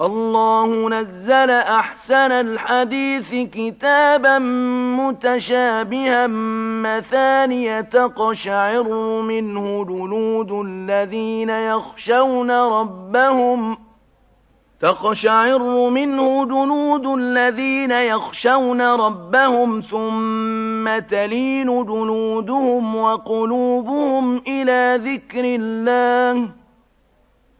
الله نزل أحسن الحديث كتابا متشابها مثانية تقشعر منه جلود الذين يخشون ربهم تقشعر منه جنود الذين يخشون ربهم ثم تلين جنودهم وقلوبهم إلى ذكر الله